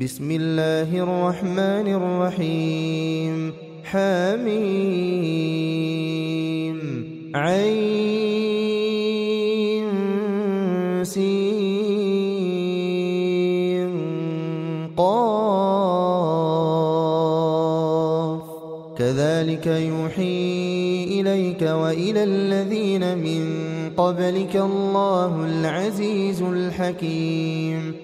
بسم الله الرحمن الرحيم حميم عين سين قاف كذلك يوحي إليك وإلى الذين من قبلك الله العزيز الحكيم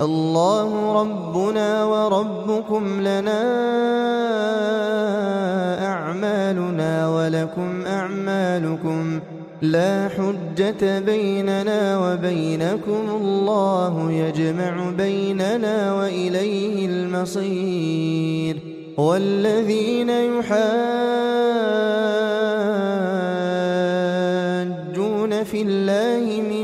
الله ربنا وربكم لنا أعمالنا ولكم أعمالكم لا حجة بيننا وبينكم الله يجمع بيننا وإليه المصير والذين يحاجون في الله من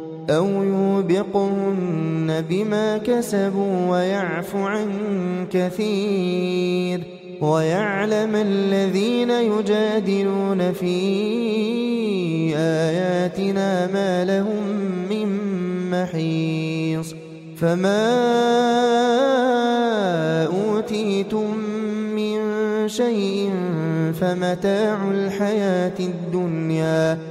أو يوبقهن بما كسبوا ويعفو عن كثير ويعلم الذين يجادلون في آياتنا ما لهم من محيص فما أوتيتم من شيء فمتاع الحياة الدنيا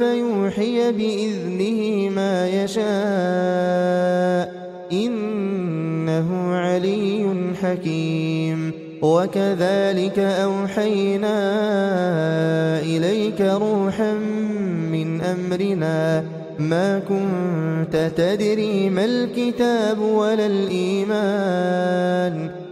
فيوحي بإذنه ما يشاء إنه علي حكيم وكذلك أوحينا إليك روحا من أمرنا ما كنت تدري ما الكتاب ولا الإيمان